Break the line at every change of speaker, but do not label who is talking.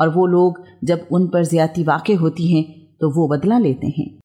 और वो लोग जब उन पर ज़्यादती वाक़ होती हैं तो वो बदला लेते हैं।